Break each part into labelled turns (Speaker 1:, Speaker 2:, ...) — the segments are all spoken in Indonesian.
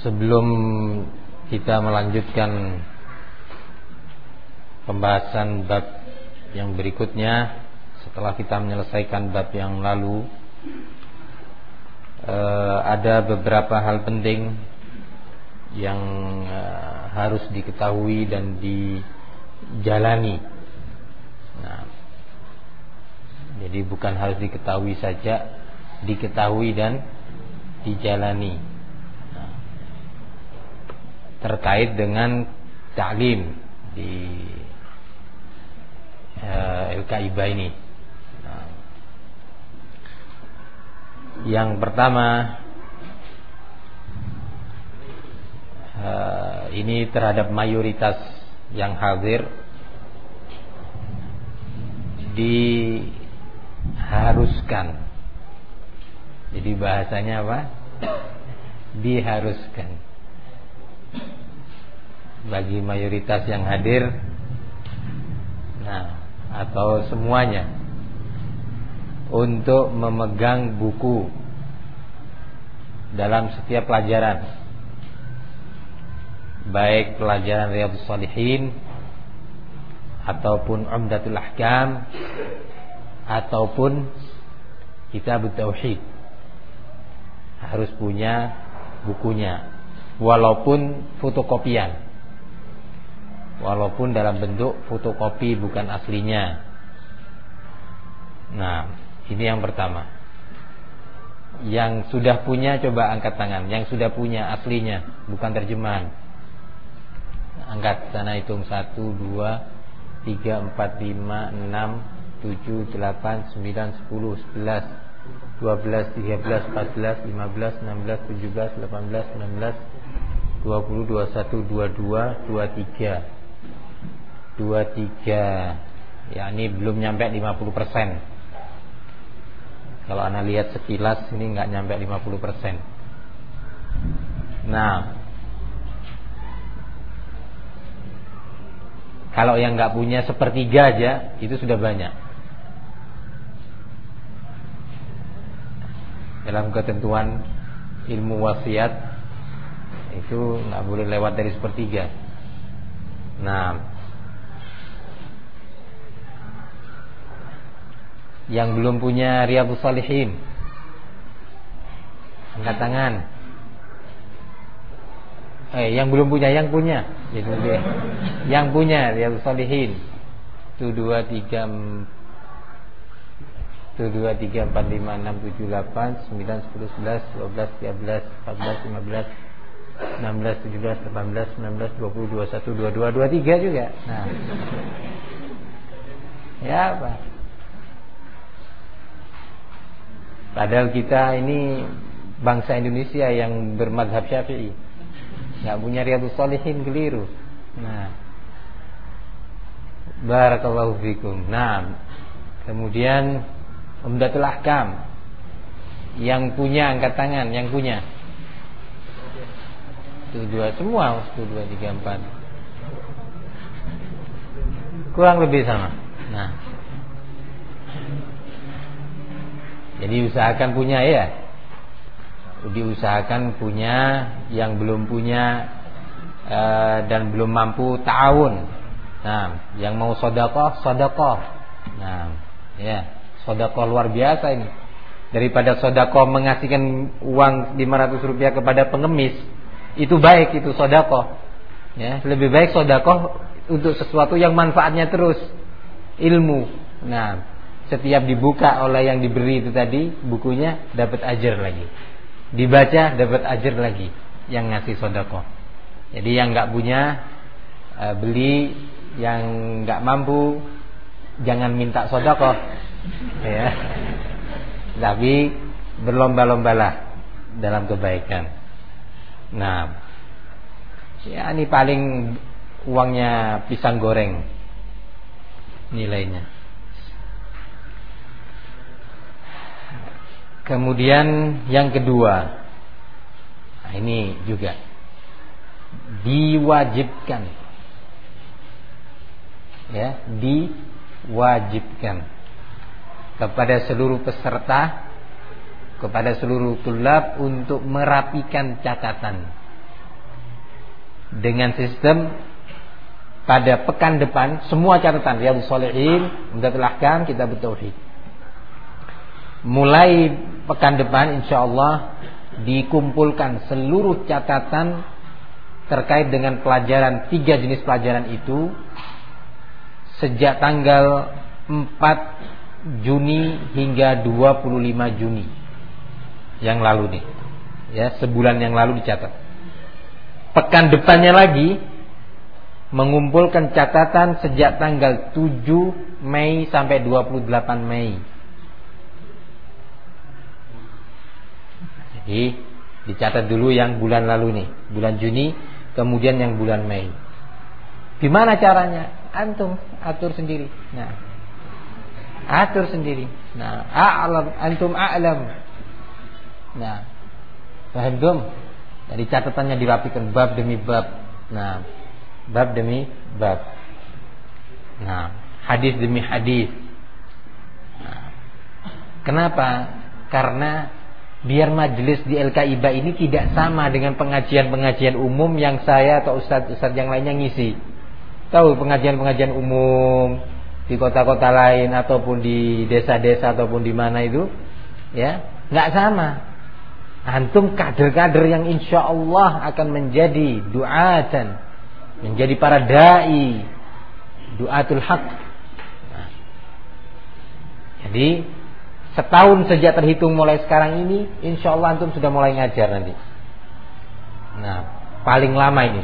Speaker 1: Sebelum kita melanjutkan pembahasan bab yang berikutnya setelah kita menyelesaikan bab yang lalu eh, ada beberapa hal penting yang eh, harus diketahui dan dijalani. Nah, jadi bukan harus diketahui saja, diketahui dan dijalani terkait dengan taklim di uh, eh, LKIBA ini. Nah. Yang pertama uh, ini terhadap mayoritas yang hadir diharuskan. Jadi bahasanya apa? diharuskan bagi mayoritas yang hadir nah atau semuanya untuk memegang buku dalam setiap pelajaran baik pelajaran riyadhus salihin ataupun umdatul ahkam ataupun kitab tauhid harus punya bukunya walaupun fotokopian. Walaupun dalam bentuk fotokopi bukan aslinya. Nah, ini yang pertama. Yang sudah punya coba angkat tangan, yang sudah punya aslinya, bukan terjemahan. Angkat sana hitung 1 2 3 4 5 6 7 8 9 10 11 12 13 14 15 16 17 18 19 20, 21, 22, 23 23 Ya ini belum nyampe 50% Kalau anda lihat sekilas ini nggak nyampe 50% Nah Kalau yang nggak punya sepertiga aja Itu sudah banyak Dalam ketentuan ilmu wasiat itu nggak boleh lewat dari sepertiga. Nah, yang belum punya Riyadhus Salihin angkat tangan eh yang belum punya yang punya gitu dia yang punya Riyadhus Salihin itu dua tiga satu dua tiga empat lima enam tujuh delapan sembilan sepuluh sebelas dua belas tiga belas empat belas lima belas 16, 17, 18, 19, 20, 21, 22, 23 juga. Nah. Ya apa? Padahal kita ini bangsa Indonesia yang bermadhab syafi'i. Nggak punya riadus salihin keliru. Nah. Barakallahu fikum. Nah. Kemudian Umdatul Ahkam. Yang punya angkat tangan, yang punya satu dua semua satu dua tiga empat kurang lebih sama nah jadi usahakan punya ya diusahakan punya yang belum punya e, dan belum mampu tahun nah yang mau sodako, sodako. nah ya sodako luar biasa ini daripada sodako mengasihkan uang 500 rupiah kepada pengemis itu baik itu sodako, ya lebih baik sodako untuk sesuatu yang manfaatnya terus ilmu nah setiap dibuka oleh yang diberi itu tadi bukunya dapat ajar lagi dibaca dapat ajar lagi yang ngasih sodako jadi yang nggak punya e, beli yang nggak mampu jangan minta sodako ya tapi berlomba-lombalah dalam kebaikan Nah, ya ini paling uangnya pisang goreng nilainya. Kemudian yang kedua, nah ini juga diwajibkan, ya diwajibkan kepada seluruh peserta kepada seluruh tulab untuk merapikan catatan dengan sistem pada pekan depan semua catatan Riyadhus Shalihin, sudah telahkan kita Tauhid. Mulai pekan depan insyaallah dikumpulkan seluruh catatan terkait dengan pelajaran tiga jenis pelajaran itu sejak tanggal 4 Juni hingga 25 Juni yang lalu nih. Ya, sebulan yang lalu dicatat. Pekan depannya lagi mengumpulkan catatan sejak tanggal 7 Mei sampai 28 Mei. Jadi dicatat dulu yang bulan lalu nih, bulan Juni, kemudian yang bulan Mei. Gimana caranya? Antum atur sendiri. Nah, atur sendiri. Nah, a'lam antum a'lam Nah, belum Jadi catatannya dirapikan bab demi bab. Nah, bab demi bab. Nah, hadis demi hadis. Nah, kenapa? Karena biar majelis di LKIBA ini tidak sama dengan pengajian-pengajian umum yang saya atau ustadz-ustadz yang lainnya ngisi. Tahu pengajian-pengajian umum di kota-kota lain ataupun di desa-desa ataupun di mana itu, ya nggak sama antum kader-kader yang insya Allah akan menjadi duatan, menjadi para dai, duatul hak. Nah. Jadi setahun sejak terhitung mulai sekarang ini, insya Allah antum sudah mulai ngajar nanti. Nah, paling lama ini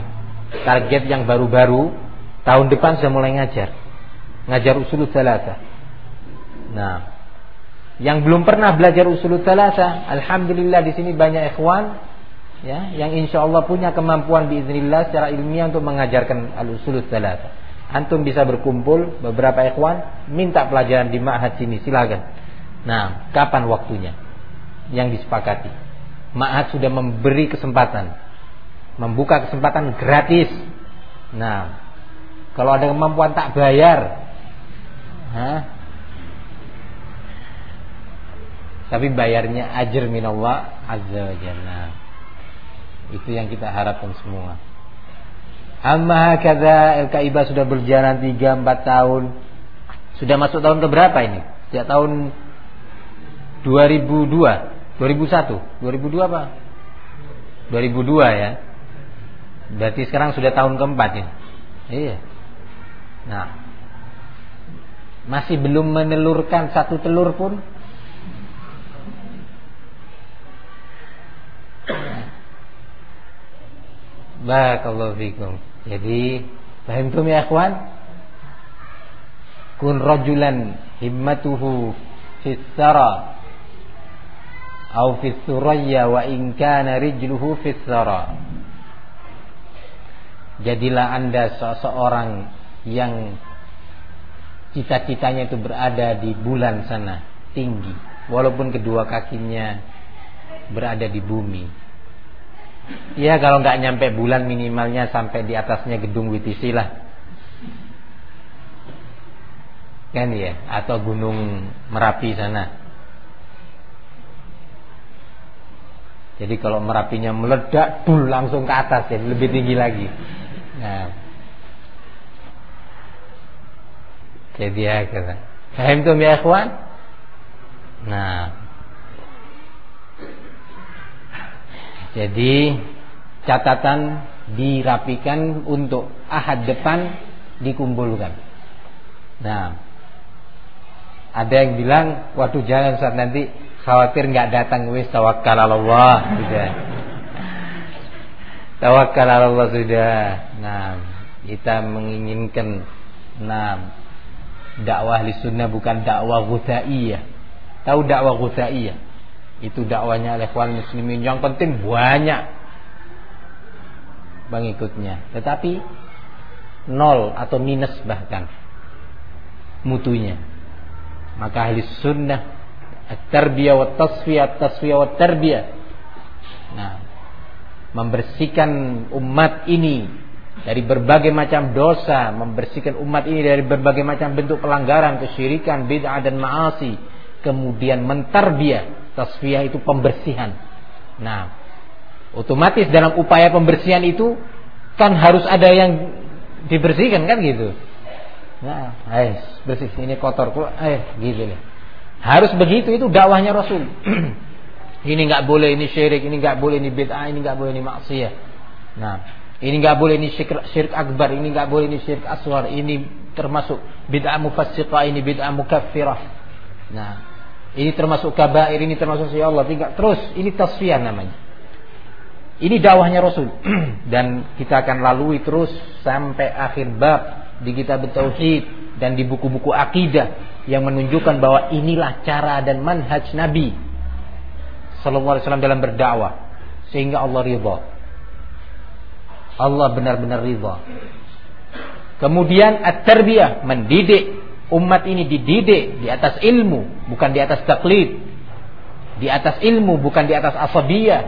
Speaker 1: target yang baru-baru tahun depan sudah mulai ngajar, ngajar usul salatah. Nah, yang belum pernah belajar usulul talasa, alhamdulillah di sini banyak ikhwan ya yang insya Allah punya kemampuan biiznillah secara ilmiah untuk mengajarkan al usulul talasa. Antum bisa berkumpul beberapa ikhwan minta pelajaran di ma'had sini silakan. Nah, kapan waktunya yang disepakati? Ma'had sudah memberi kesempatan. Membuka kesempatan gratis. Nah, kalau ada kemampuan tak bayar. Hah? tapi bayarnya ajr minallah azza wajalla itu yang kita harapkan semua amma kata LKIBA sudah berjalan 3 4 tahun sudah masuk tahun ke berapa ini sejak tahun 2002 2001 2002 apa 2002 ya berarti sekarang sudah tahun keempat ya iya nah masih belum menelurkan satu telur pun Barakallahu fikum. Jadi, fahimtum ya ikhwan? Kun rajulan himmatuhu fis sara au fis suraya wa in kana rijluhu fis sara. Jadilah Anda seseorang yang cita-citanya itu berada di bulan sana, tinggi, walaupun kedua kakinya berada di bumi. Iya kalau nggak nyampe bulan minimalnya sampai di atasnya gedung WTC lah. Kan ya, atau gunung Merapi sana. Jadi kalau Merapinya meledak dul langsung ke atas ya, lebih tinggi lagi. Nah. Jadi ya kata. Fahim ya ikhwan? Nah, Jadi catatan dirapikan untuk ahad depan dikumpulkan. Nah, ada yang bilang, waktu jangan saat nanti khawatir nggak datang wis tawakal Allah sudah. tawakal Allah sudah. Nah, kita menginginkan nah dakwah di sunnah bukan dakwah ghusaiyah. Tahu dakwah ghusaiyah? Itu dakwanya ikhwan muslimin yang penting banyak pengikutnya. Tetapi nol atau minus bahkan mutunya. Maka ahli sunnah terbia wa tasfiya tasfiya wa tarbiyah. Nah, membersihkan umat ini dari berbagai macam dosa, membersihkan umat ini dari berbagai macam bentuk pelanggaran, kesyirikan, bid'ah dan ma'asi, kemudian mentarbiah Tasfiyah itu pembersihan. Nah, otomatis dalam upaya pembersihan itu kan harus ada yang dibersihkan kan gitu. Nah, eh bersih ini kotor, eh gitu nih. Harus begitu itu dakwahnya Rasul. ini nggak boleh ini syirik, ini nggak boleh ini bid'ah, ini nggak boleh ini maksiat. Nah, ini nggak boleh ini syirik, syirik akbar, ini nggak boleh ini syirik aswar, ini termasuk bid'ah mufassiqah, ini bid'ah mukaffirah. Nah, ini termasuk kabair, ini termasuk si Allah. Tinggal terus, ini tasfiyah namanya. Ini dakwahnya Rasul. dan kita akan lalui terus sampai akhir bab di kitab Tauhid dan di buku-buku akidah yang menunjukkan bahwa inilah cara dan manhaj Nabi sallallahu alaihi wasallam dalam berdakwah sehingga Allah ridha. Allah benar-benar ridha. Kemudian at-tarbiyah mendidik umat ini dididik di atas ilmu, bukan di atas taklid. Di atas ilmu, bukan di atas asabiyah.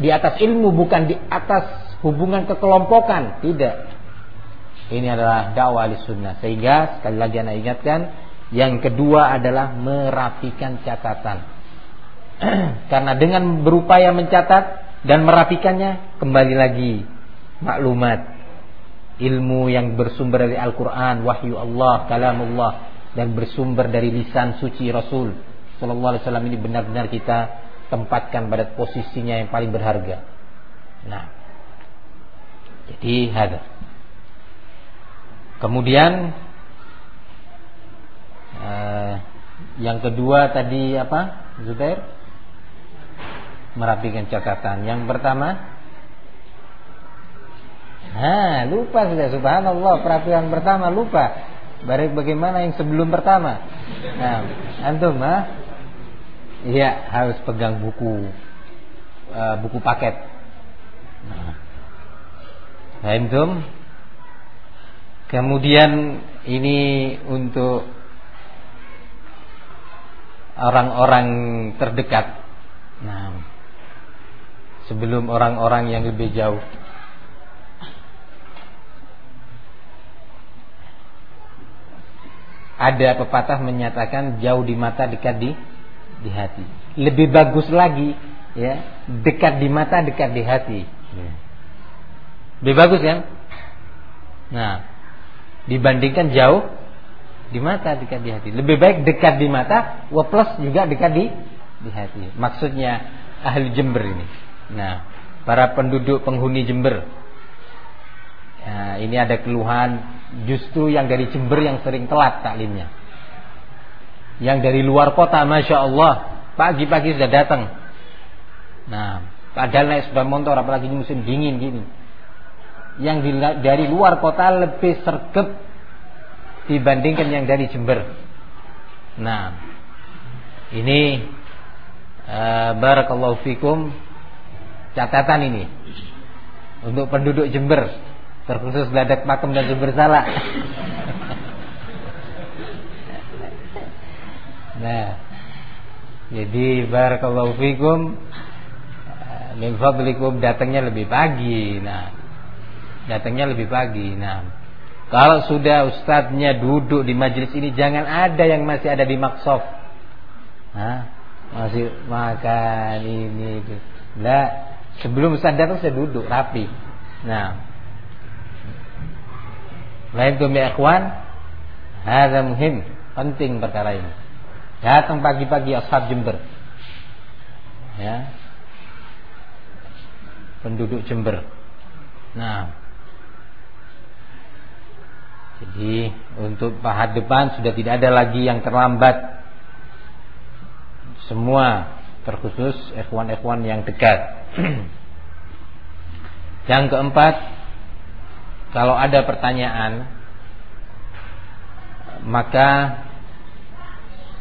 Speaker 1: Di atas ilmu, bukan di atas hubungan kekelompokan. Tidak. Ini adalah dakwah sunnah. Sehingga sekali lagi anda ingatkan, yang kedua adalah merapikan catatan. Karena dengan berupaya mencatat dan merapikannya, kembali lagi maklumat ilmu yang bersumber dari Al-Quran, wahyu Allah, kalam Allah dan bersumber dari lisan suci Rasul Sallallahu Alaihi Wasallam ini benar-benar kita tempatkan pada posisinya yang paling berharga. Nah, jadi hadir. Kemudian eh, yang kedua tadi apa, Zubair? Merapikan catatan. Yang pertama, Ha, lupa sudah subhanallah peraturan pertama lupa. Barik bagaimana yang sebelum pertama? Nah, antum ha? Iya, harus pegang buku uh, buku paket. Nah, antum Kemudian ini untuk orang-orang terdekat. Nah, sebelum orang-orang yang lebih jauh. Ada pepatah menyatakan jauh di mata dekat di di hati. Lebih bagus lagi ya, dekat di mata dekat di hati. Ya. Lebih bagus kan? Nah, dibandingkan jauh di mata dekat di hati. Lebih baik dekat di mata, wa plus juga dekat di di hati. Maksudnya ahli Jember ini. Nah, para penduduk penghuni Jember Ya, ini ada keluhan justru yang dari Jember yang sering telat taklimnya. Yang dari luar kota, masya Allah, pagi-pagi sudah datang. Nah, padahal naik sepeda motor, apalagi musim dingin gini. Yang dari luar kota lebih sergap dibandingkan yang dari Jember. Nah, ini uh, barakallahu fikum catatan ini untuk penduduk Jember terkhusus beladak makam dan sumber salah. nah, jadi barakallahu fikum eh, min fadlikum datangnya lebih pagi. Nah, datangnya lebih pagi. Nah, kalau sudah ustadznya duduk di majelis ini jangan ada yang masih ada di maksof. Nah, masih makan ini itu. Nah, sebelum ustadz datang saya duduk rapi. Nah, lain f ikhwan, Hada muhim, penting perkara ini. Datang pagi-pagi ashab Jember. Ya. Penduduk Jember. Nah. Jadi untuk pahat depan sudah tidak ada lagi yang terlambat. Semua terkhusus ikhwan-ikhwan yang dekat. yang keempat kalau ada pertanyaan maka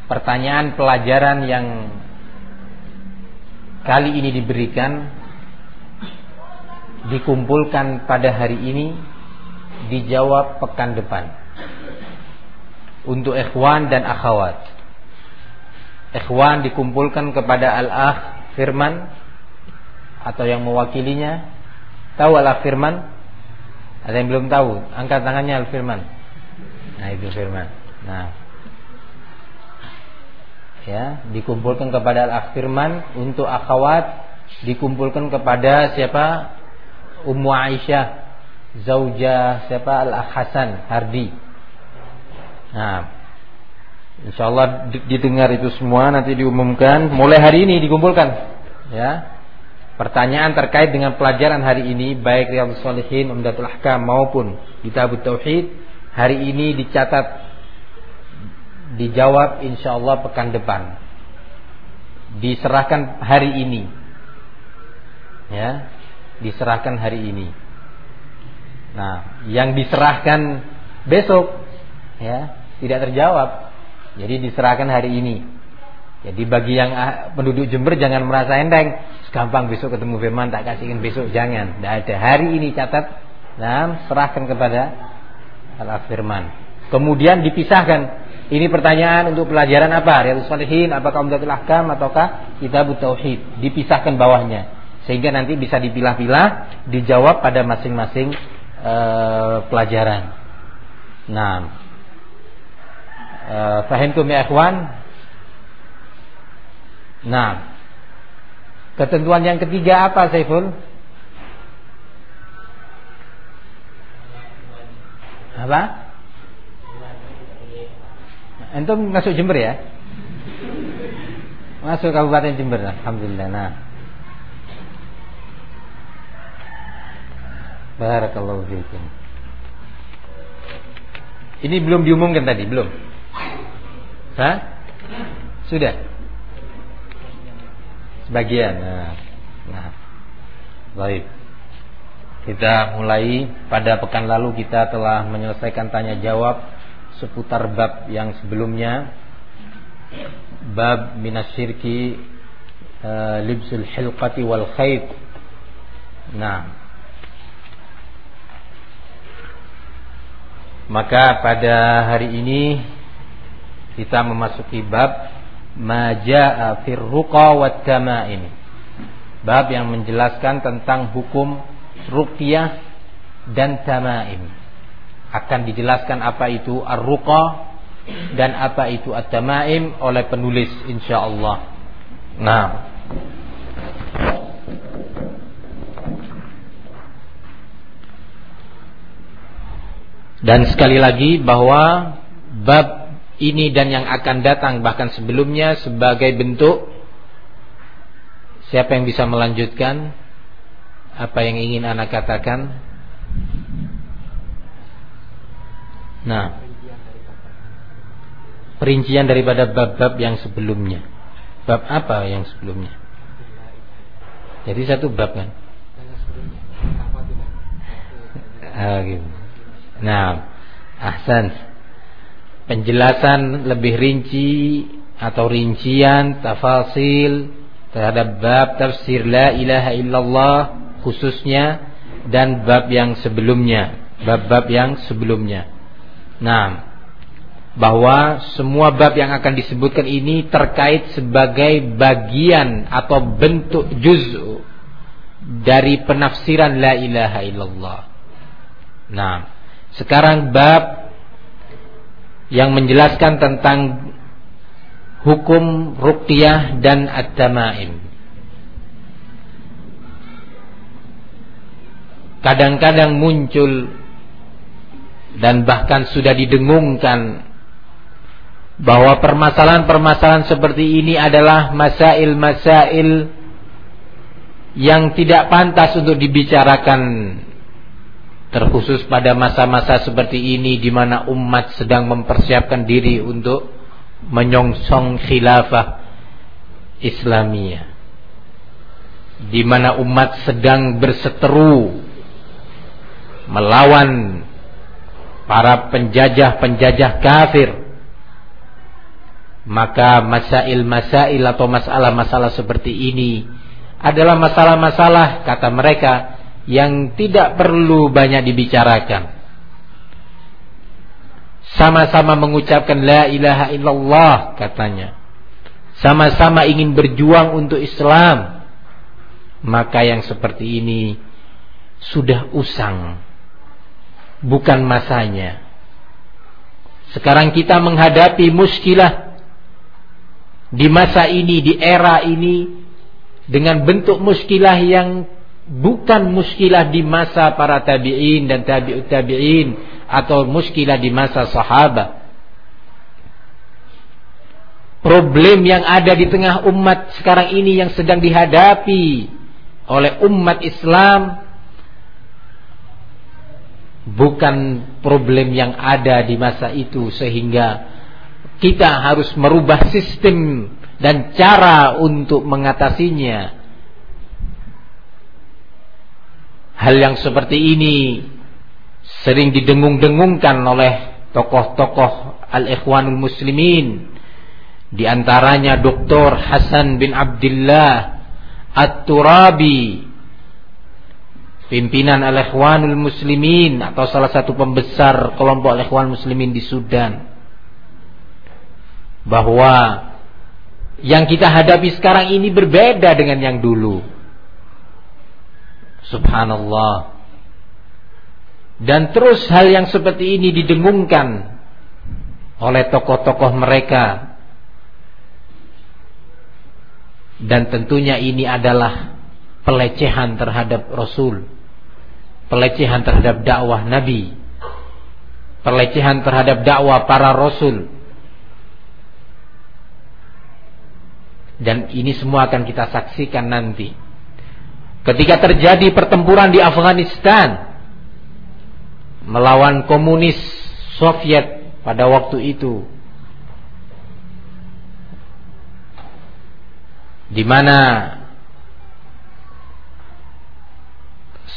Speaker 1: pertanyaan pelajaran yang kali ini diberikan dikumpulkan pada hari ini dijawab pekan depan untuk ikhwan dan akhawat ikhwan dikumpulkan kepada al-akh firman atau yang mewakilinya tahu firman ada yang belum tahu? Angkat tangannya Al-Firman. Nah, itu Firman. Nah. Ya, dikumpulkan kepada Al-Firman untuk akhwat, dikumpulkan kepada siapa? Ummu Aisyah, zauja siapa? Al-Hasan Hardi. Nah, Insyaallah didengar itu semua nanti diumumkan mulai hari ini dikumpulkan ya Pertanyaan terkait dengan pelajaran hari ini baik Riyadhus Shalihin, Umdatul Ahkam maupun Kitab Tauhid hari ini dicatat dijawab insya Allah pekan depan. Diserahkan hari ini. Ya, diserahkan hari ini. Nah, yang diserahkan besok ya, tidak terjawab. Jadi diserahkan hari ini. Jadi bagi yang ah, penduduk Jember jangan merasa enteng gampang besok ketemu firman tak kasihin besok jangan tidak ada hari ini catat nah serahkan kepada al firman kemudian dipisahkan ini pertanyaan untuk pelajaran apa riyadhus salihin apakah umdatul ahkam ataukah kitabut tauhid dipisahkan bawahnya sehingga nanti bisa dipilah-pilah dijawab pada masing-masing uh, pelajaran nah uh, fahimtum ya ikhwan nah Ketentuan yang ketiga apa Saiful? Apa? Entum masuk Jember ya? Masuk Kabupaten Jember, Alhamdulillah. Nah. Barakallahu fiikum. Ini belum diumumkan tadi, belum? Hah? Sudah sebagian. Nah, nah. Baik. Kita mulai pada pekan lalu kita telah menyelesaikan tanya jawab seputar bab yang sebelumnya. Bab minasyirki e, libsul hilqati wal khayt. Nah, Maka pada hari ini kita memasuki bab Majah jaa fir ini Bab yang menjelaskan tentang hukum ruqyah dan tamaim. Akan dijelaskan apa itu ar-ruqa dan apa itu at-tamaim oleh penulis insyaallah. Nah, Dan sekali lagi bahwa bab ini dan yang akan datang bahkan sebelumnya sebagai bentuk siapa yang bisa melanjutkan apa yang ingin anak katakan nah perincian daripada bab-bab yang sebelumnya bab apa yang sebelumnya jadi satu bab kan ah, gitu. nah ahsan penjelasan lebih rinci atau rincian tafasil terhadap bab tafsir la ilaha illallah khususnya dan bab yang sebelumnya bab-bab yang sebelumnya nah bahwa semua bab yang akan disebutkan ini terkait sebagai bagian atau bentuk juz dari penafsiran la ilaha illallah nah sekarang bab yang menjelaskan tentang hukum ruqyah dan ad-damaim. Kadang-kadang muncul dan bahkan sudah didengungkan bahwa permasalahan-permasalahan seperti ini adalah masail-masail yang tidak pantas untuk dibicarakan terkhusus pada masa-masa seperti ini di mana umat sedang mempersiapkan diri untuk menyongsong khilafah Islamiyah di mana umat sedang berseteru melawan para penjajah-penjajah kafir maka masail-masail atau masalah-masalah seperti ini adalah masalah-masalah kata mereka yang tidak perlu banyak dibicarakan. Sama-sama mengucapkan la ilaha illallah katanya. Sama-sama ingin berjuang untuk Islam. Maka yang seperti ini sudah usang. Bukan masanya. Sekarang kita menghadapi muskilah di masa ini, di era ini dengan bentuk muskilah yang bukan muskilah di masa para tabi'in dan tabi'ut tabi'in atau muskilah di masa sahabat. Problem yang ada di tengah umat sekarang ini yang sedang dihadapi oleh umat Islam bukan problem yang ada di masa itu sehingga kita harus merubah sistem dan cara untuk mengatasinya Hal yang seperti ini sering didengung-dengungkan oleh tokoh-tokoh al-ikhwanul muslimin. Di antaranya Dr. Hasan bin Abdullah At-Turabi pimpinan al-ikhwanul muslimin atau salah satu pembesar kelompok al-ikhwan muslimin di Sudan bahwa yang kita hadapi sekarang ini berbeda dengan yang dulu Subhanallah. Dan terus hal yang seperti ini didengungkan oleh tokoh-tokoh mereka. Dan tentunya ini adalah pelecehan terhadap Rasul. Pelecehan terhadap dakwah Nabi. Pelecehan terhadap dakwah para Rasul. Dan ini semua akan kita saksikan nanti Ketika terjadi pertempuran di Afghanistan melawan komunis Soviet pada waktu itu di mana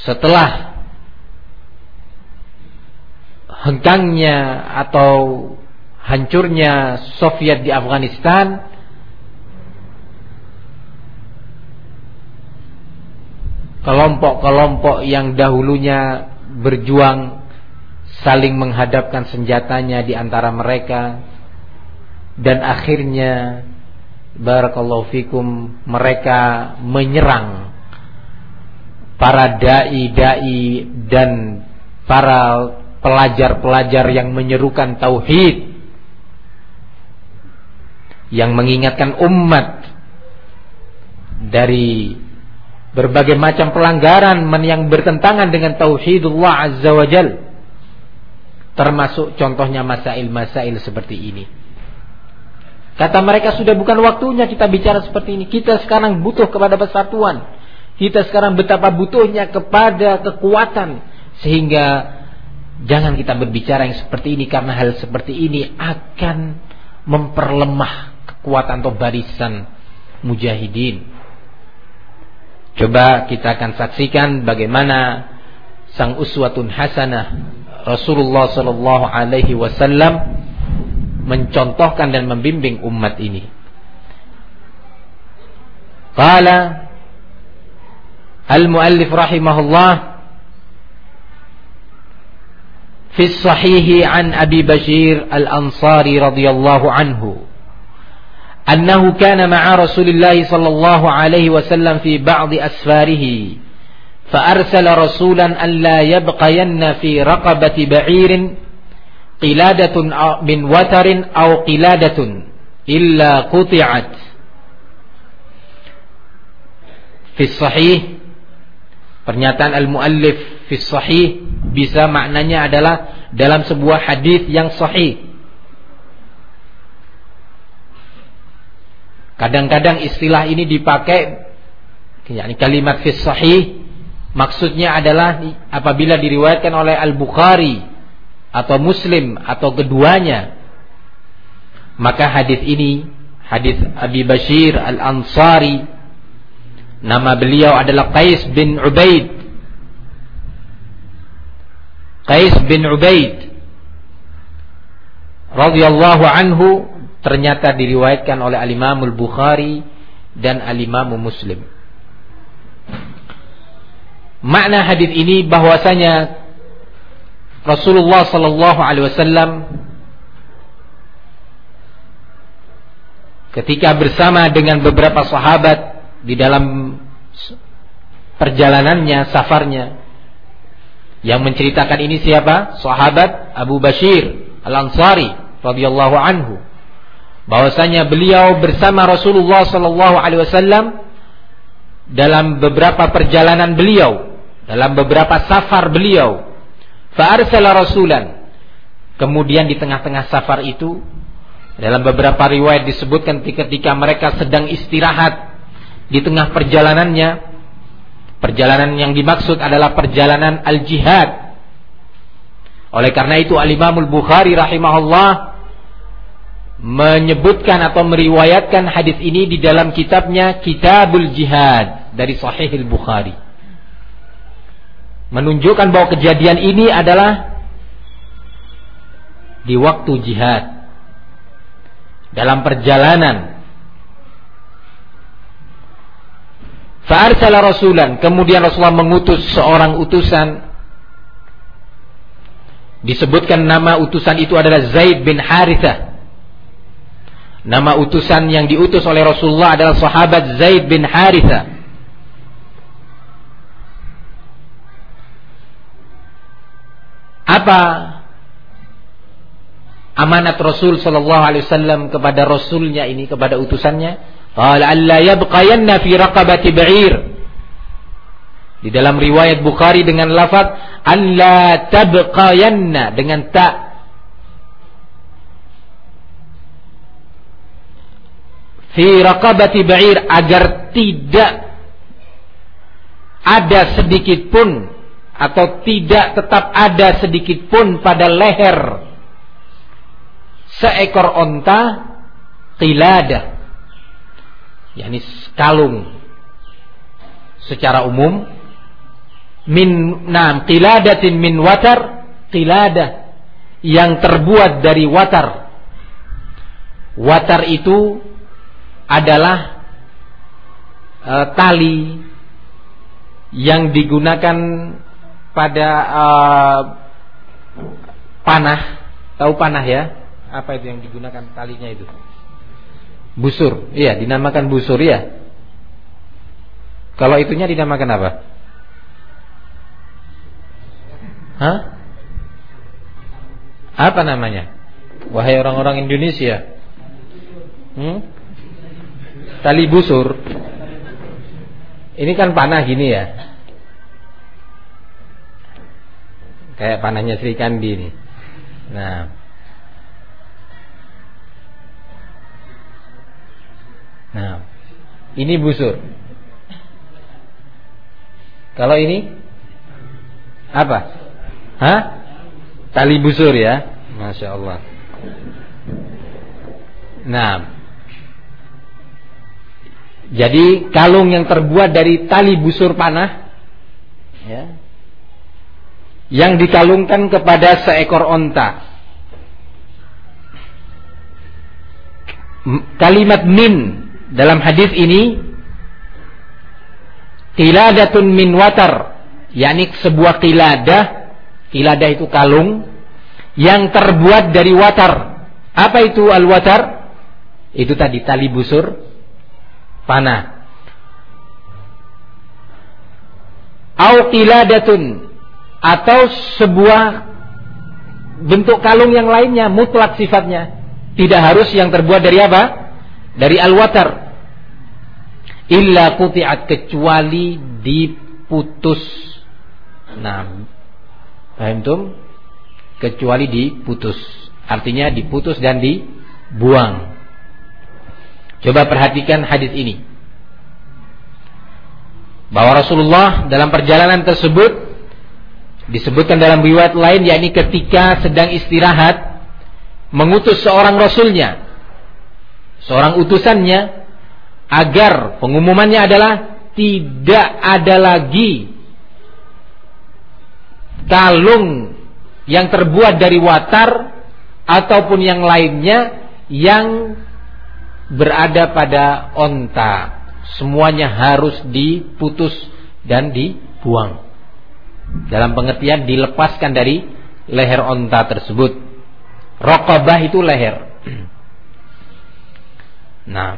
Speaker 1: setelah hengkangnya atau hancurnya Soviet di Afghanistan kelompok-kelompok yang dahulunya berjuang saling menghadapkan senjatanya di antara mereka dan akhirnya barakallahu fikum mereka menyerang para dai-dai dan para pelajar-pelajar yang menyerukan tauhid yang mengingatkan umat dari berbagai macam pelanggaran yang bertentangan dengan tauhidullah azza wajal termasuk contohnya masail-masail seperti ini kata mereka sudah bukan waktunya kita bicara seperti ini kita sekarang butuh kepada persatuan kita sekarang betapa butuhnya kepada kekuatan sehingga jangan kita berbicara yang seperti ini karena hal seperti ini akan memperlemah kekuatan atau barisan mujahidin Coba kita akan saksikan bagaimana sang uswatun hasanah Rasulullah sallallahu alaihi wasallam mencontohkan dan membimbing umat ini. Qala al-muallif rahimahullah fi sahih an Abi Bashir al-Ansari radhiyallahu anhu أنه كان مع رسول الله صلى الله عليه وسلم في بعض أسفاره فأرسل رسولا ألا يبقين في رقبة بعير قلادة من وتر أو قلادة إلا قطعت في الصحيح pernyataan al-muallif fi sahih bisa maknanya adalah dalam sebuah hadis yang sahih Kadang-kadang istilah ini dipakai yakni kalimat fis sahih maksudnya adalah apabila diriwayatkan oleh Al-Bukhari atau Muslim atau keduanya maka hadis ini hadis Abi Bashir Al-Ansari nama beliau adalah Qais bin Ubaid Qais bin Ubaid radhiyallahu anhu ternyata diriwayatkan oleh al Bukhari dan al Muslim. Makna hadis ini bahwasanya Rasulullah sallallahu alaihi wasallam ketika bersama dengan beberapa sahabat di dalam perjalanannya, safarnya. Yang menceritakan ini siapa? Sahabat Abu Bashir Al-Ansari radhiyallahu anhu bahwasanya beliau bersama Rasulullah sallallahu alaihi wasallam dalam beberapa perjalanan beliau, dalam beberapa safar beliau. Fa arsala rasulan. Kemudian di tengah-tengah safar itu dalam beberapa riwayat disebutkan ketika mereka sedang istirahat di tengah perjalanannya. Perjalanan yang dimaksud adalah perjalanan al-jihad. Oleh karena itu Al-Imamul Bukhari rahimahullah menyebutkan atau meriwayatkan hadis ini di dalam kitabnya Kitabul Jihad dari Sahih Al-Bukhari. Menunjukkan bahwa kejadian ini adalah di waktu jihad. Dalam perjalanan. Fa'arsala rasulan, kemudian Rasulullah mengutus seorang utusan Disebutkan nama utusan itu adalah Zaid bin Harithah Nama utusan yang diutus oleh Rasulullah adalah sahabat Zaid bin Haritha. Apa amanat Rasul sallallahu alaihi wasallam kepada rasulnya ini kepada utusannya? Qala alla yabqayanna fi raqabati ba'ir. Di dalam riwayat Bukhari dengan lafaz alla tabqayanna dengan tak fi raqabati ba'ir agar tidak ada sedikit pun atau tidak tetap ada sedikit pun pada leher seekor onta qilada yakni kalung secara umum min nam qiladatin min watar qilada yang terbuat dari watar watar itu adalah e, tali yang digunakan pada e, panah, tahu panah ya? Apa itu yang digunakan talinya itu? Busur, iya dinamakan busur ya. Kalau itunya dinamakan apa? Hah? Apa namanya? Wahai orang-orang Indonesia. Hmm? tali busur ini kan panah gini ya kayak panahnya Sri Kandi ini. nah nah ini busur kalau ini apa hah tali busur ya masya Allah nah jadi kalung yang terbuat dari tali busur panah ya, yang dikalungkan kepada seekor onta. Kalimat min dalam hadis ini kiladatun min watar, yakni sebuah kiladah, kiladah itu kalung yang terbuat dari watar. Apa itu al-watar? Itu tadi tali busur panah. Au qiladatun atau sebuah bentuk kalung yang lainnya mutlak sifatnya, tidak harus yang terbuat dari apa? Dari al water Illa kuti'at kecuali diputus. Nah, paham tum? Kecuali diputus. Artinya diputus dan dibuang. Coba perhatikan hadis ini. Bahwa Rasulullah dalam perjalanan tersebut disebutkan dalam riwayat lain yakni ketika sedang istirahat mengutus seorang rasulnya seorang utusannya agar pengumumannya adalah tidak ada lagi kalung yang terbuat dari watar ataupun yang lainnya yang berada pada onta. Semuanya harus diputus dan dibuang. Dalam pengertian dilepaskan dari leher onta tersebut. Rokobah itu leher. Nah,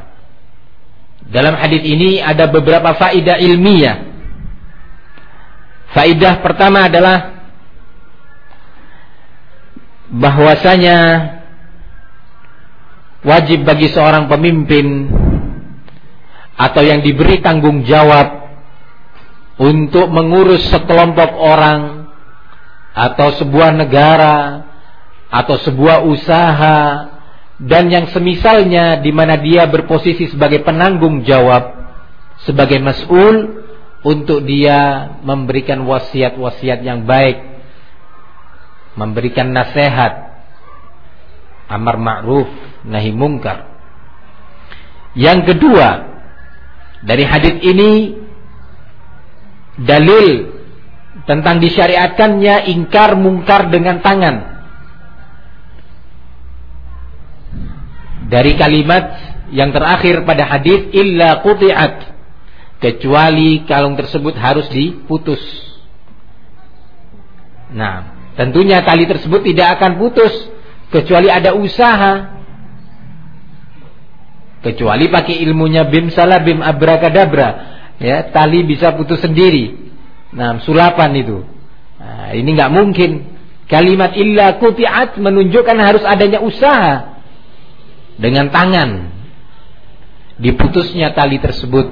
Speaker 1: dalam hadis ini ada beberapa faidah ilmiah. Faidah pertama adalah bahwasanya wajib bagi seorang pemimpin atau yang diberi tanggung jawab untuk mengurus sekelompok orang atau sebuah negara atau sebuah usaha dan yang semisalnya di mana dia berposisi sebagai penanggung jawab sebagai mas'ul untuk dia memberikan wasiat-wasiat yang baik memberikan nasihat amar ma'ruf nahi mungkar. Yang kedua, dari hadis ini dalil tentang disyariatkannya ingkar mungkar dengan tangan. Dari kalimat yang terakhir pada hadis illa quti'at kecuali kalung tersebut harus diputus. Nah, tentunya tali tersebut tidak akan putus kecuali ada usaha kecuali pakai ilmunya bim salah bim abrakadabra ya tali bisa putus sendiri nah sulapan itu nah, ini nggak mungkin kalimat illa kutiat menunjukkan harus adanya usaha dengan tangan diputusnya tali tersebut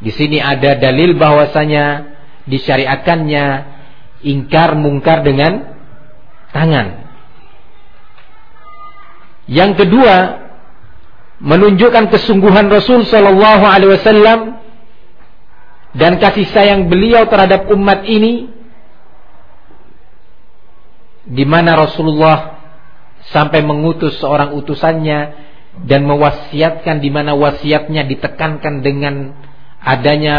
Speaker 1: di sini ada dalil bahwasanya disyariatkannya ingkar mungkar dengan tangan yang kedua, menunjukkan kesungguhan Rasul Shallallahu Alaihi Wasallam dan kasih sayang beliau terhadap umat ini, di mana Rasulullah sampai mengutus seorang utusannya dan mewasiatkan di mana wasiatnya ditekankan dengan adanya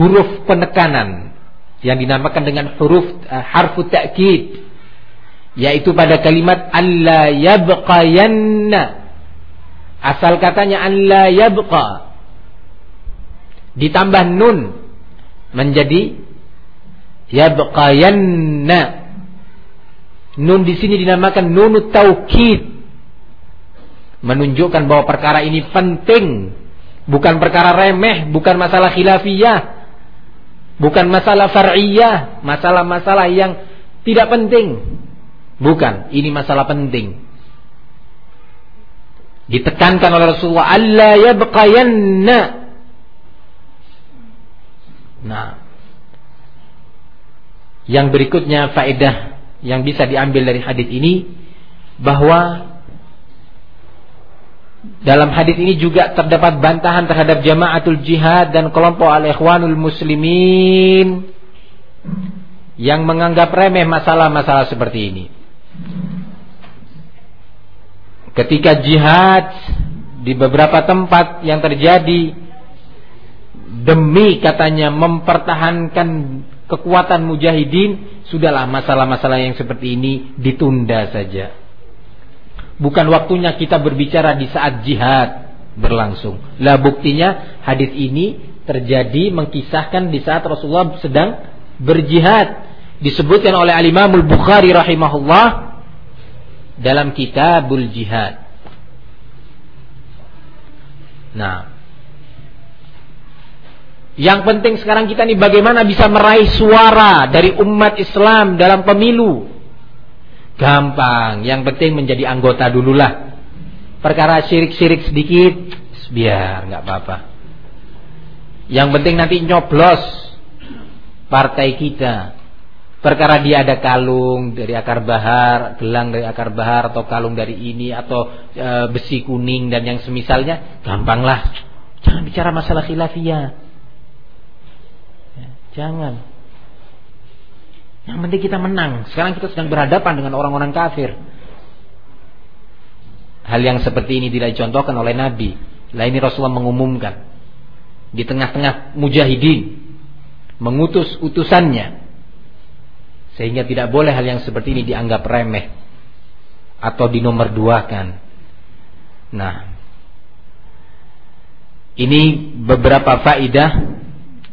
Speaker 1: huruf penekanan yang dinamakan dengan huruf uh, harfu ta'kid yaitu pada kalimat alla yabqayanna asal katanya alla yabqa ditambah nun menjadi yabqayanna nun di sini dinamakan nun taukid menunjukkan bahwa perkara ini penting bukan perkara remeh bukan masalah khilafiyah bukan masalah far'iyah masalah-masalah yang tidak penting Bukan, ini masalah penting. Ditekankan oleh Rasulullah, "Allah ya bekayana. Nah, yang berikutnya faedah yang bisa diambil dari hadis ini bahwa dalam hadis ini juga terdapat bantahan terhadap jamaatul jihad dan kelompok al-ikhwanul muslimin yang menganggap remeh masalah-masalah seperti ini. Ketika jihad di beberapa tempat yang terjadi demi katanya mempertahankan kekuatan mujahidin, sudahlah masalah-masalah yang seperti ini ditunda saja. Bukan waktunya kita berbicara di saat jihad berlangsung. Lah buktinya hadis ini terjadi mengkisahkan di saat Rasulullah sedang berjihad. Disebutkan oleh Al-Imamul Bukhari rahimahullah dalam kitabul jihad. Nah, yang penting sekarang kita ini bagaimana bisa meraih suara dari umat Islam dalam pemilu. Gampang, yang penting menjadi anggota dululah. Perkara sirik-sirik sedikit, biar nggak apa-apa. Yang penting nanti nyoblos partai kita. Perkara dia ada kalung dari akar bahar, gelang dari akar bahar atau kalung dari ini atau e, besi kuning dan yang semisalnya, gampanglah. Jangan bicara masalah khilafiyah. Ya, jangan. Yang penting kita menang. Sekarang kita sedang berhadapan dengan orang-orang kafir. Hal yang seperti ini tidak dicontohkan oleh Nabi. Lah ini Rasulullah mengumumkan di tengah-tengah mujahidin mengutus utusannya sehingga tidak boleh hal yang seperti ini dianggap remeh atau di nomor dua kan Nah, ini beberapa faidah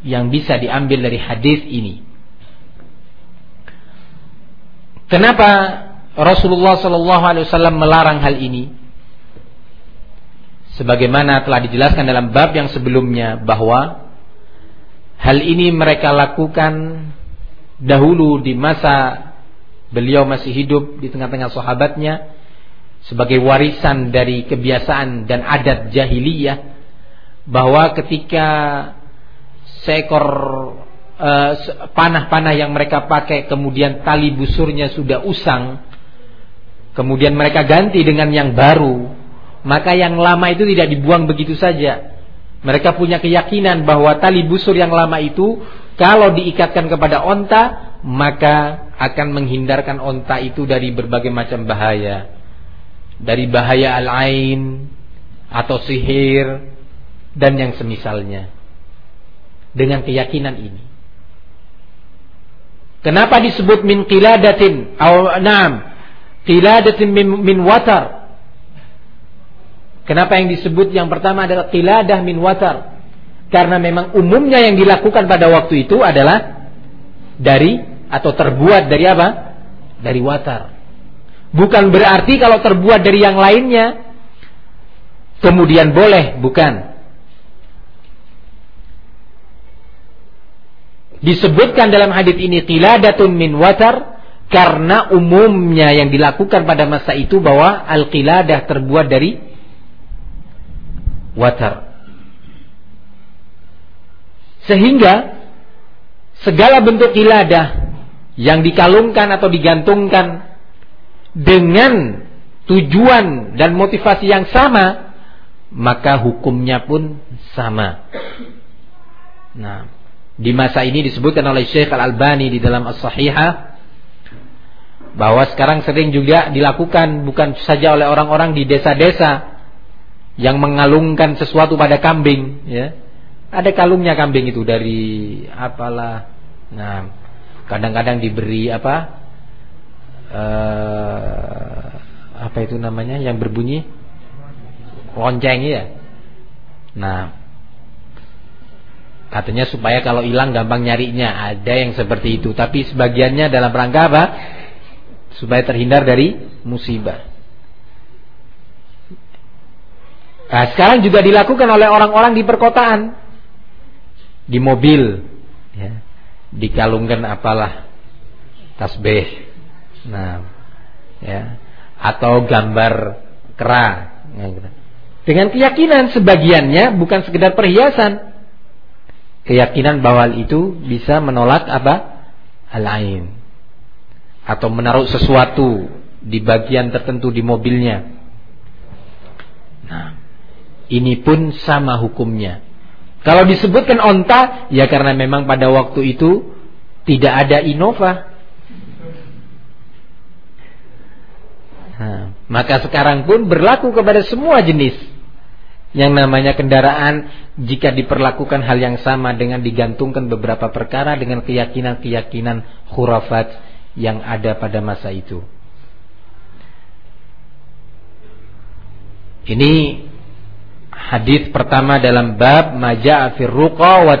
Speaker 1: yang bisa diambil dari hadis ini. Kenapa Rasulullah Shallallahu Alaihi Wasallam melarang hal ini? Sebagaimana telah dijelaskan dalam bab yang sebelumnya bahwa hal ini mereka lakukan dahulu di masa beliau masih hidup di tengah-tengah sahabatnya sebagai warisan dari kebiasaan dan adat jahiliyah bahwa ketika seekor eh, panah-panah uh, yang mereka pakai kemudian tali busurnya sudah usang kemudian mereka ganti dengan yang baru maka yang lama itu tidak dibuang begitu saja mereka punya keyakinan bahwa tali busur yang lama itu kalau diikatkan kepada onta, maka akan menghindarkan onta itu dari berbagai macam bahaya. Dari bahaya al-ain, atau sihir, dan yang semisalnya. Dengan keyakinan ini. Kenapa disebut min qiladatin? Aw naam. Qiladatin min, min watar. Kenapa yang disebut yang pertama adalah qiladah min watar? Karena memang umumnya yang dilakukan pada waktu itu adalah dari atau terbuat dari apa? Dari watar. Bukan berarti kalau terbuat dari yang lainnya kemudian boleh, bukan. Disebutkan dalam hadis ini qiladatun min watar karena umumnya yang dilakukan pada masa itu bahwa al-qiladah terbuat dari watar. Sehingga segala bentuk iladah yang dikalungkan atau digantungkan dengan tujuan dan motivasi yang sama, maka hukumnya pun sama. Nah, di masa ini disebutkan oleh Syekh Al-Albani di dalam As-Sahihah bahwa sekarang sering juga dilakukan bukan saja oleh orang-orang di desa-desa yang mengalungkan sesuatu pada kambing, ya. Ada kalungnya kambing itu dari apalah. Nah, kadang-kadang diberi apa? Eh, apa itu namanya yang berbunyi lonceng ya. Nah, katanya supaya kalau hilang gampang nyarinya. Ada yang seperti itu, tapi sebagiannya dalam rangka apa? Supaya terhindar dari musibah. Nah, sekarang juga dilakukan oleh orang-orang di perkotaan di mobil ya, dikalungkan apalah tasbih nah ya atau gambar kera ya, gitu. dengan keyakinan sebagiannya bukan sekedar perhiasan keyakinan bahwa itu bisa menolak apa hal lain atau menaruh sesuatu di bagian tertentu di mobilnya nah ini pun sama hukumnya kalau disebutkan onta, ya karena memang pada waktu itu tidak ada Innova. Nah, maka sekarang pun berlaku kepada semua jenis yang namanya kendaraan jika diperlakukan hal yang sama dengan digantungkan beberapa perkara dengan keyakinan-keyakinan khurafat yang ada pada masa itu. Ini Hadis pertama dalam bab Maja'a fir ruqa wa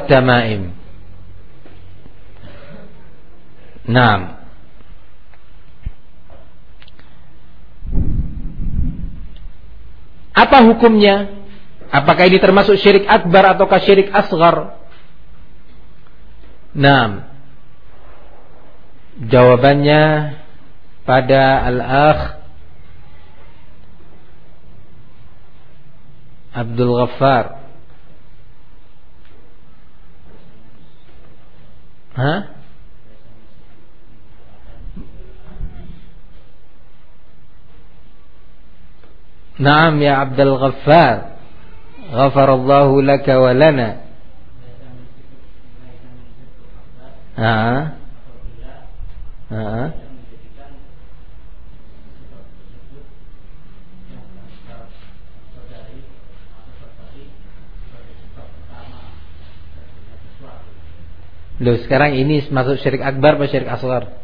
Speaker 1: Apa hukumnya? Apakah ini termasuk syirik akbar ataukah syirik asgar? Naam. Jawabannya pada al-akh عبد الغفار ها نعم يا عبد الغفار غفر الله لك ولنا ها آه. آه. ها Loh sekarang ini masuk syirik akbar atau syirik asgar?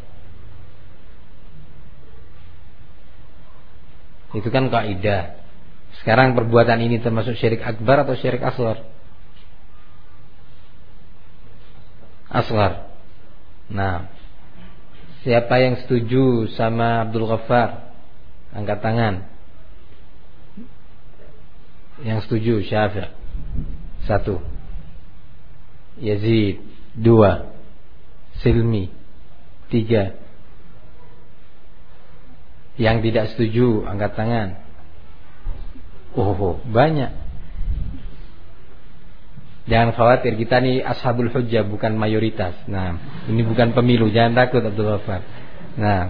Speaker 1: Itu kan kaidah. Sekarang perbuatan ini termasuk syirik akbar atau syirik asgar? Asgar. Nah, siapa yang setuju sama Abdul Ghaffar? Angkat tangan. Yang setuju Syafiq. Satu. Yazid Dua Silmi Tiga Yang tidak setuju Angkat tangan Oh banyak Jangan khawatir Kita nih ashabul hujjah bukan mayoritas Nah ini bukan pemilu Jangan takut Abdul Wafat. Nah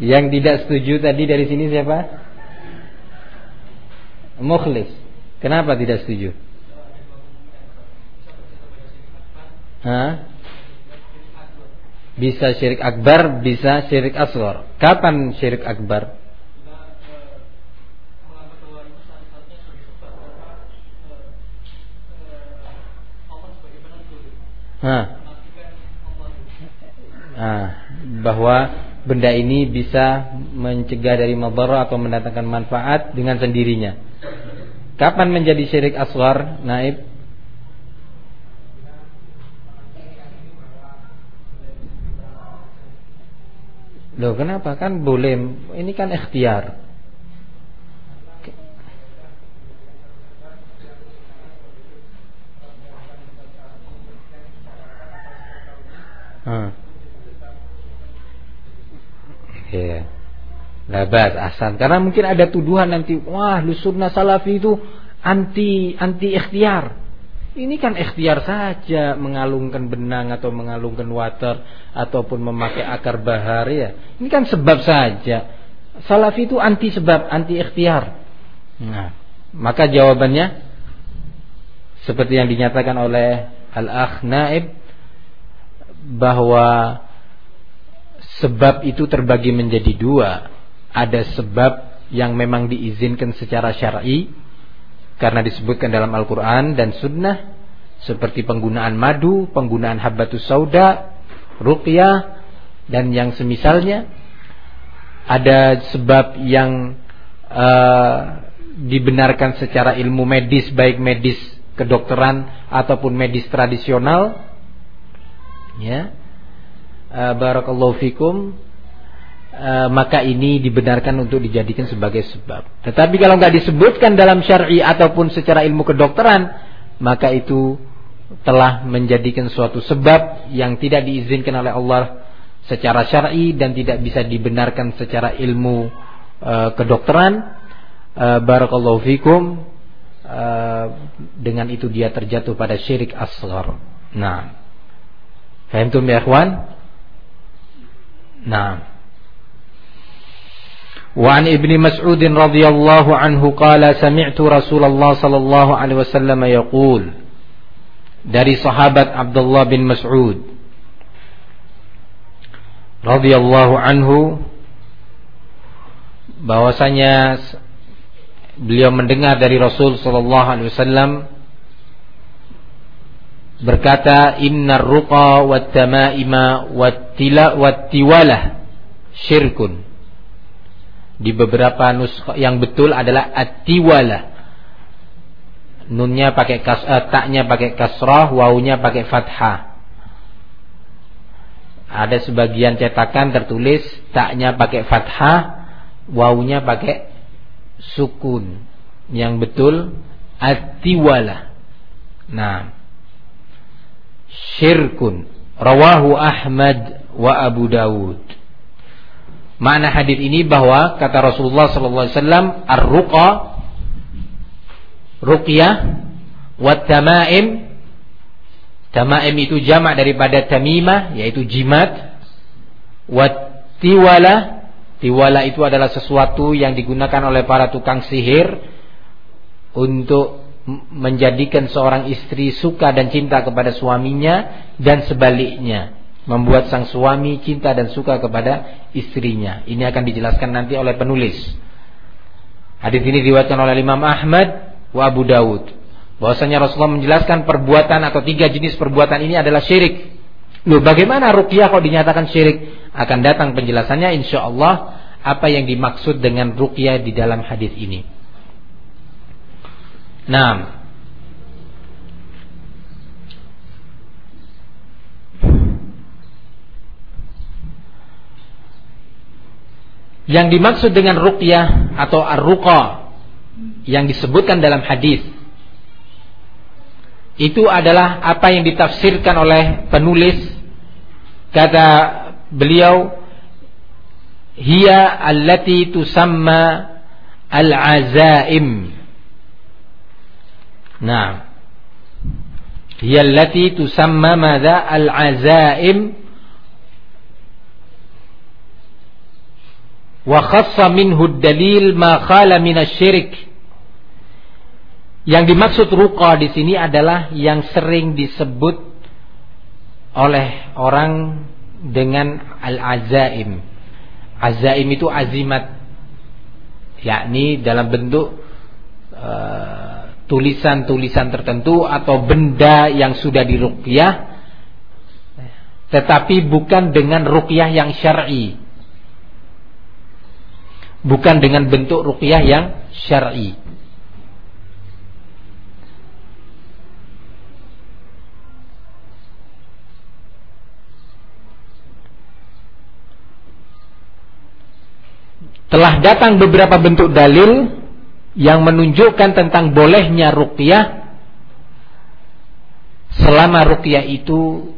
Speaker 1: yang tidak setuju tadi dari sini siapa? Mukhlis. Kenapa tidak setuju? Hah? Bisa syirik akbar, bisa syirik aswar. Kapan syirik akbar? Nah, nah, bahwa benda ini bisa mencegah dari mabara atau mendatangkan manfaat dengan sendirinya. Kapan menjadi syirik aswar, Naib? Loh kenapa kan boleh Ini kan ikhtiar Hmm. Ya. Yeah. Labat asan karena mungkin ada tuduhan nanti wah lu sunnah salafi itu anti anti ikhtiar. Ini kan ikhtiar saja mengalungkan benang atau mengalungkan water ataupun memakai akar bahar ya. Ini kan sebab saja. salaf itu anti sebab, anti ikhtiar. Nah, maka jawabannya seperti yang dinyatakan oleh Al-Akh Naib bahwa sebab itu terbagi menjadi dua. Ada sebab yang memang diizinkan secara syar'i karena disebutkan dalam Al-Quran dan Sunnah Seperti penggunaan madu, penggunaan habbatus sauda, Rukyah Dan yang semisalnya Ada sebab yang uh, dibenarkan secara ilmu medis Baik medis kedokteran ataupun medis tradisional Ya uh, Barakallahu fikum e, maka ini dibenarkan untuk dijadikan sebagai sebab. Tetapi kalau nggak disebutkan dalam syar'i ataupun secara ilmu kedokteran, maka itu telah menjadikan suatu sebab yang tidak diizinkan oleh Allah secara syar'i dan tidak bisa dibenarkan secara ilmu e, kedokteran. E, barakallahu fikum. E, dengan itu dia terjatuh pada syirik asghar. Nah. Fahimtum ya ikhwan? Nah. وعن ابن مسعود رضي الله عنه قال سمعت رسول الله صلى الله عليه وسلم يقول dari sahabat Abdullah bin Mas'ud radhiyallahu anhu bahwasanya beliau mendengar dari Rasul sallallahu alaihi wasallam berkata innar ruqa wat tamaima wat tila wat tiwalah syirkun di beberapa nuskh yang betul adalah atiwala. Nunnya pakai kas, uh, eh, taknya pakai kasrah, wawunya pakai fathah. Ada sebagian cetakan tertulis taknya pakai fathah, wawunya pakai sukun. Yang betul atiwala. Nah, syirkun rawahu Ahmad wa Abu Dawud. Mana hadis ini bahwa kata Rasulullah sallallahu alaihi wasallam ar-ruqa ruqyah wat tamaim tamaim itu jamak daripada tamimah yaitu jimat wat tiwala tiwala itu adalah sesuatu yang digunakan oleh para tukang sihir untuk menjadikan seorang istri suka dan cinta kepada suaminya dan sebaliknya membuat sang suami cinta dan suka kepada istrinya. Ini akan dijelaskan nanti oleh penulis. Hadis ini diwacan oleh Imam Ahmad wa Abu Dawud. Bahwasanya Rasulullah menjelaskan perbuatan atau tiga jenis perbuatan ini adalah syirik. Loh, bagaimana rukyah kalau dinyatakan syirik? Akan datang penjelasannya insya Allah apa yang dimaksud dengan rukyah di dalam hadis ini. Nah, Yang dimaksud dengan ruqyah atau ar-ruqa yang disebutkan dalam hadis itu adalah apa yang ditafsirkan oleh penulis kata beliau hiya allati tusamma al-azaim nah hiya allati tusamma madza al-azaim wa khassa minhu dalil ma khala yang dimaksud ruqa di sini adalah yang sering disebut oleh orang dengan al-azaim azaim itu azimat yakni dalam bentuk eh, tulisan-tulisan uh, tertentu atau benda yang sudah diruqyah tetapi bukan dengan ruqyah yang syar'i i bukan dengan bentuk ruqyah yang syar'i. Telah datang beberapa bentuk dalil yang menunjukkan tentang bolehnya ruqyah selama ruqyah itu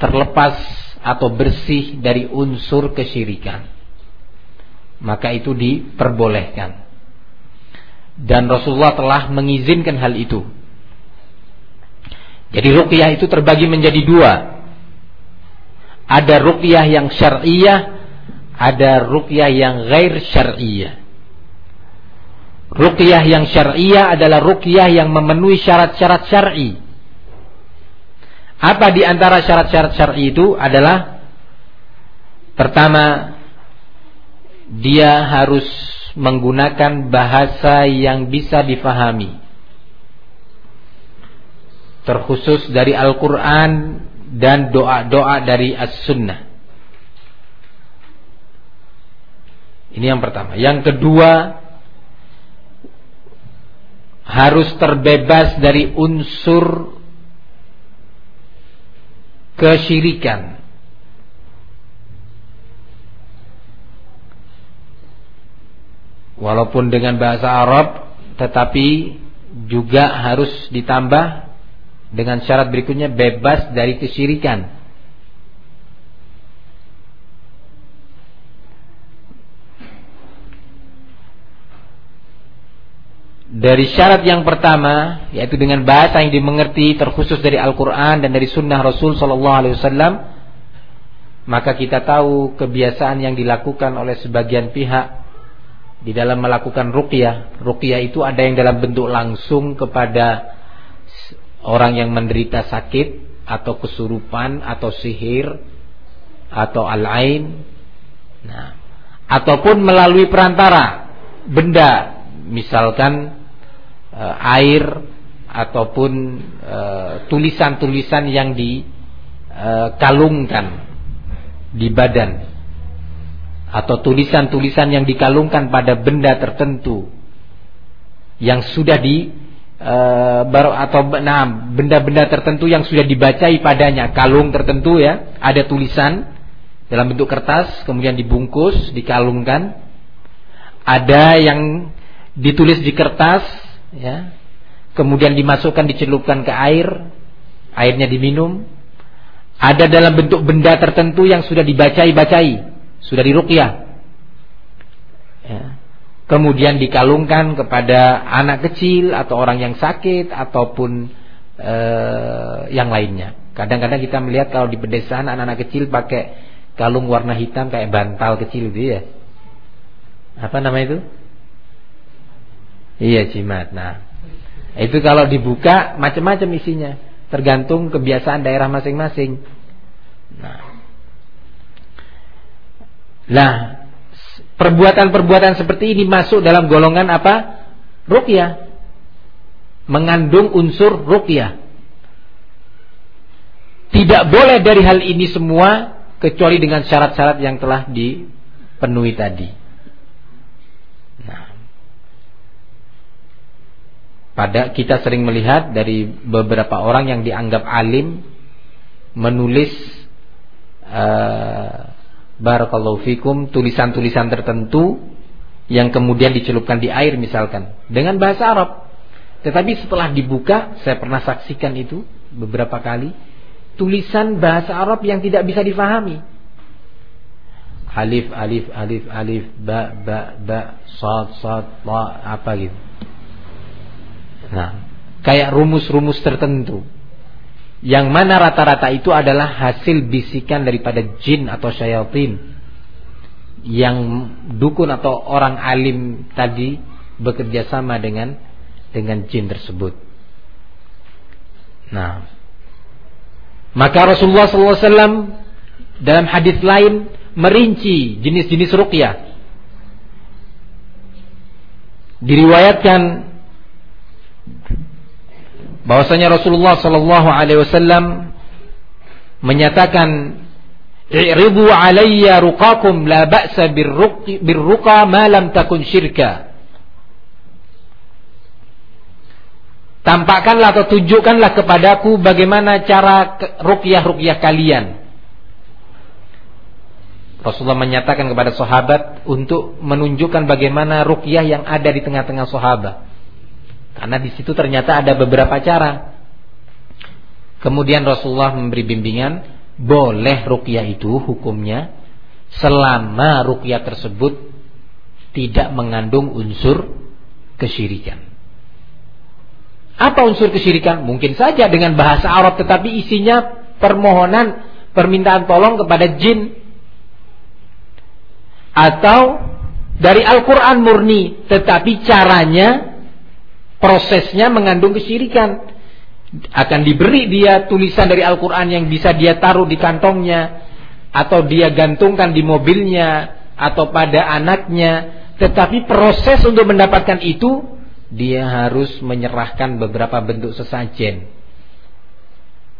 Speaker 1: terlepas atau bersih dari unsur kesyirikan maka itu diperbolehkan. Dan Rasulullah telah mengizinkan hal itu. Jadi ruqyah itu terbagi menjadi dua. Ada ruqyah yang syariah ada ruqyah yang gair syariah Ruqyah yang syariah adalah ruqyah yang memenuhi syarat-syarat syar'i. Apa di antara syarat-syarat syar'i itu adalah pertama dia harus menggunakan bahasa yang bisa difahami. Terkhusus dari Al-Quran dan doa-doa dari As-Sunnah. Ini yang pertama. Yang kedua, harus terbebas dari unsur kesyirikan walaupun dengan bahasa Arab tetapi juga harus ditambah dengan syarat berikutnya bebas dari kesyirikan. Dari syarat yang pertama yaitu dengan bahasa yang dimengerti terkhusus dari Al-Qur'an dan dari sunnah Rasul sallallahu alaihi wasallam maka kita tahu kebiasaan yang dilakukan oleh sebagian pihak di dalam melakukan ruqyah. Ruqyah itu ada yang dalam bentuk langsung kepada orang yang menderita sakit atau kesurupan atau sihir atau al Nah, ataupun melalui perantara benda, misalkan e, air ataupun eh, tulisan-tulisan e, yang dikalungkan eh, e, di badan atau tulisan-tulisan yang dikalungkan pada benda tertentu yang sudah di e, baru atau nah benda-benda tertentu yang sudah dibacai padanya kalung tertentu ya ada tulisan dalam bentuk kertas kemudian dibungkus dikalungkan ada yang ditulis di kertas ya kemudian dimasukkan dicelupkan ke air airnya diminum ada dalam bentuk benda tertentu yang sudah dibacai-bacai sudah diruqyah. Ya. Kemudian dikalungkan kepada anak kecil atau orang yang sakit ataupun eh, yang lainnya. Kadang-kadang kita melihat kalau di pedesaan anak-anak kecil pakai kalung warna hitam kayak bantal kecil gitu ya. Apa nama itu? Iya jimat. Nah, itu kalau dibuka macam-macam isinya, tergantung kebiasaan daerah masing-masing. Nah, Nah, perbuatan-perbuatan seperti ini masuk dalam golongan apa? Rukyah. Mengandung unsur rukyah. Tidak boleh dari hal ini semua kecuali dengan syarat-syarat yang telah dipenuhi tadi. Nah, pada kita sering melihat dari beberapa orang yang dianggap alim menulis uh, barakallahu fikum tulisan-tulisan tertentu yang kemudian dicelupkan di air misalkan dengan bahasa Arab. Tetapi setelah dibuka, saya pernah saksikan itu beberapa kali, tulisan bahasa Arab yang tidak bisa difahami. Alif, alif, alif, alif, ba, ba, ba, sad, sad, la, apa gitu. Nah, kayak rumus-rumus tertentu. Yang mana rata-rata itu adalah hasil bisikan daripada jin atau syaitan. Yang dukun atau orang alim tadi bekerja sama dengan dengan jin tersebut. Nah, maka Rasulullah SAW dalam hadis lain merinci jenis-jenis rukyah. Diriwayatkan bahwasanya Rasulullah Sallallahu Alaihi Wasallam menyatakan I'ribu alayya ruqakum la ba'sa birruqa ma lam takun syirka. Tampakkanlah atau tunjukkanlah kepadaku bagaimana cara rukyah ruqyah kalian. Rasulullah menyatakan kepada sahabat untuk menunjukkan bagaimana rukyah yang ada di tengah-tengah sahabat. Karena di situ ternyata ada beberapa cara. Kemudian Rasulullah memberi bimbingan, boleh rukyah itu hukumnya selama rukyah tersebut tidak mengandung unsur kesyirikan. Apa unsur kesyirikan? Mungkin saja dengan bahasa Arab tetapi isinya permohonan, permintaan tolong kepada jin atau dari Al-Qur'an murni tetapi caranya prosesnya mengandung kesyirikan akan diberi dia tulisan dari Al-Quran yang bisa dia taruh di kantongnya atau dia gantungkan di mobilnya atau pada anaknya tetapi proses untuk mendapatkan itu dia harus menyerahkan beberapa bentuk sesajen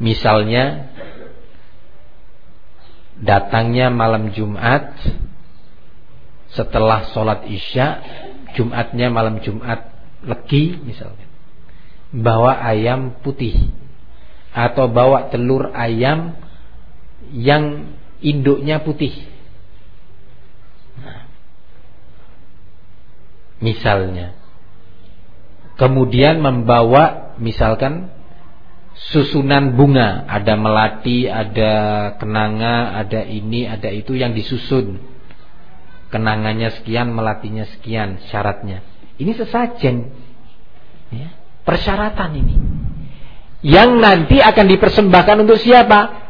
Speaker 1: misalnya datangnya malam Jumat setelah sholat isya Jumatnya malam Jumat legi misalnya. Bawa ayam putih atau bawa telur ayam yang induknya putih. Nah. misalnya. Kemudian membawa misalkan susunan bunga, ada melati, ada kenanga, ada ini, ada itu yang disusun. Kenanganya sekian, melatinya sekian syaratnya. Ini sesajen. Ya, persyaratan ini. Yang nanti akan dipersembahkan untuk siapa?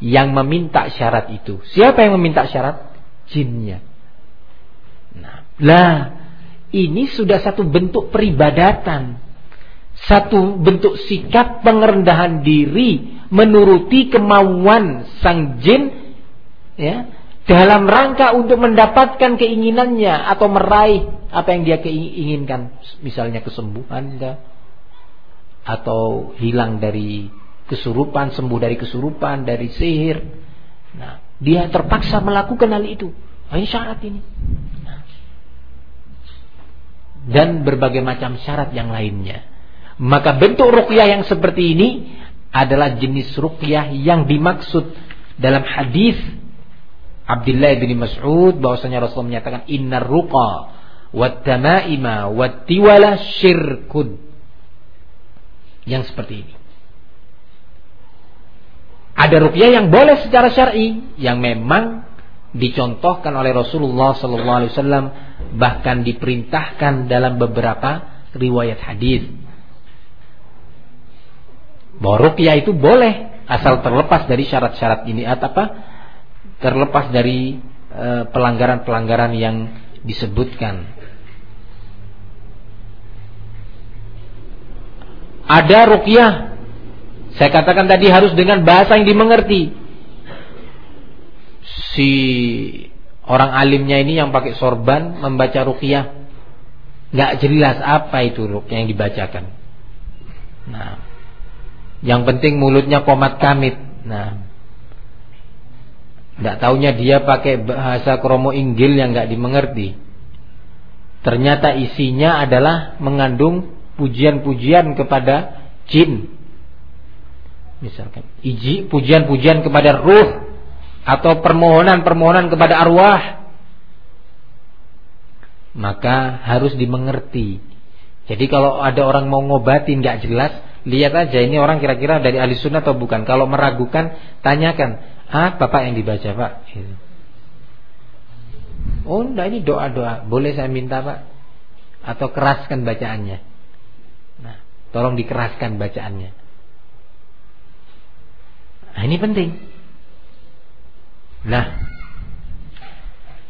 Speaker 1: Yang meminta syarat itu. Siapa yang meminta syarat? Jinnya. Nah, lah ini sudah satu bentuk peribadatan. Satu bentuk sikap pengerendahan diri menuruti kemauan sang jin ya
Speaker 2: dalam rangka
Speaker 1: untuk mendapatkan keinginannya atau meraih apa yang dia keinginkan misalnya kesembuhan ya. atau hilang dari kesurupan, sembuh dari kesurupan, dari sihir. Nah, dia terpaksa melakukan hal itu. Oh, ini syarat ini. Nah. Dan berbagai macam syarat yang lainnya. Maka bentuk rukyah yang seperti ini adalah jenis rukyah yang dimaksud dalam hadis Abdullah bin Mas'ud bahwasanya Rasulullah menyatakan innar ruqa wat tamaima wat tiwala syirkun. Yang seperti ini. Ada rukyah yang boleh secara syar'i yang memang dicontohkan oleh Rasulullah sallallahu alaihi wasallam bahkan diperintahkan dalam beberapa riwayat hadis. Bahwa rukyah itu boleh asal terlepas dari syarat-syarat ini atau apa? terlepas dari eh, pelanggaran-pelanggaran yang disebutkan. Ada rukyah. Saya katakan tadi harus dengan bahasa yang dimengerti. Si orang alimnya ini yang pakai sorban membaca rukyah. Nggak jelas apa itu rukyah yang dibacakan. Nah, yang penting mulutnya komat kamit. Nah, tidak tahunya dia pakai bahasa kromo inggil yang nggak dimengerti. Ternyata isinya adalah mengandung pujian-pujian kepada jin. Misalkan iji pujian-pujian kepada ruh atau permohonan-permohonan kepada arwah. Maka harus dimengerti. Jadi kalau ada orang mau ngobatin nggak jelas, lihat aja ini orang kira-kira dari ahli sunnah atau bukan. Kalau meragukan, tanyakan Hah, Bapak yang dibaca, Pak. Gitu. Oh, enggak ini doa-doa. Boleh saya minta, Pak? Atau keraskan bacaannya. Nah, tolong dikeraskan bacaannya. Nah, ini penting. Nah,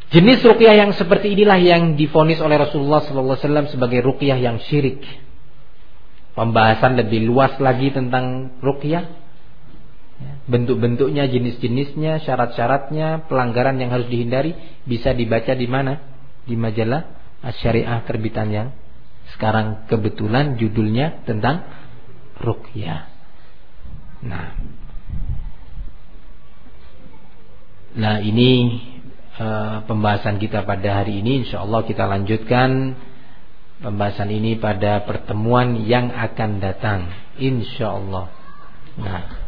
Speaker 1: jenis rukyah yang seperti inilah yang difonis oleh Rasulullah sallallahu alaihi wasallam sebagai rukyah yang syirik. Pembahasan lebih luas lagi tentang rukyah. Ya. bentuk-bentuknya, jenis-jenisnya, syarat-syaratnya, pelanggaran yang harus dihindari bisa dibaca di mana? Di majalah Syariah terbitan yang sekarang kebetulan judulnya tentang ruqyah. Nah. Nah, ini e, pembahasan kita pada hari ini insyaallah kita lanjutkan pembahasan ini pada pertemuan yang akan datang insyaallah. Nah,